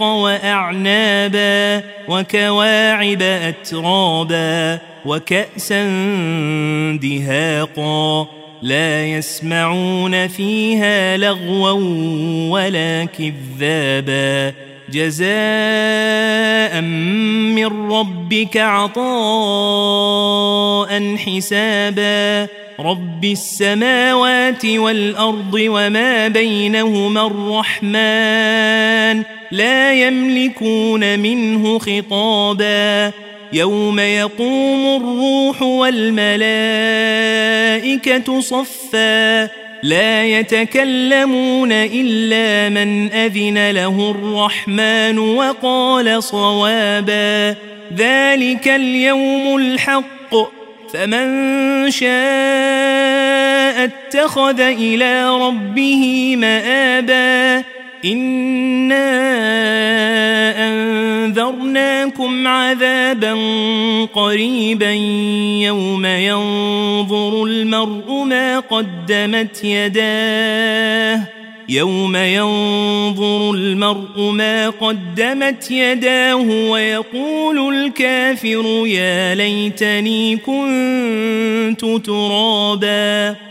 وأعنابا وكواعب أترابا وكأسا دهاقا لا يسمعون فيها لغوا ولا كذابا. جزاء من ربك عطاء حسابا. رب السماوات والأرض وما بينهما الرحمن لا يملكون منه خطابا. يوم يقوم الروح والملائكة صفا لا يتكلمون إلا من أذن له الرحمن وقال صوابا ذلك اليوم الحق فمن شاء اتخذ إلى ربه مآبا إنا أنذرناكم عذابا قريبا يوم ينظر المرء ما قدمت يداه يوم ينظر المرء ما قدمت يداه ويقول الكافر يا ليتني كنت ترابا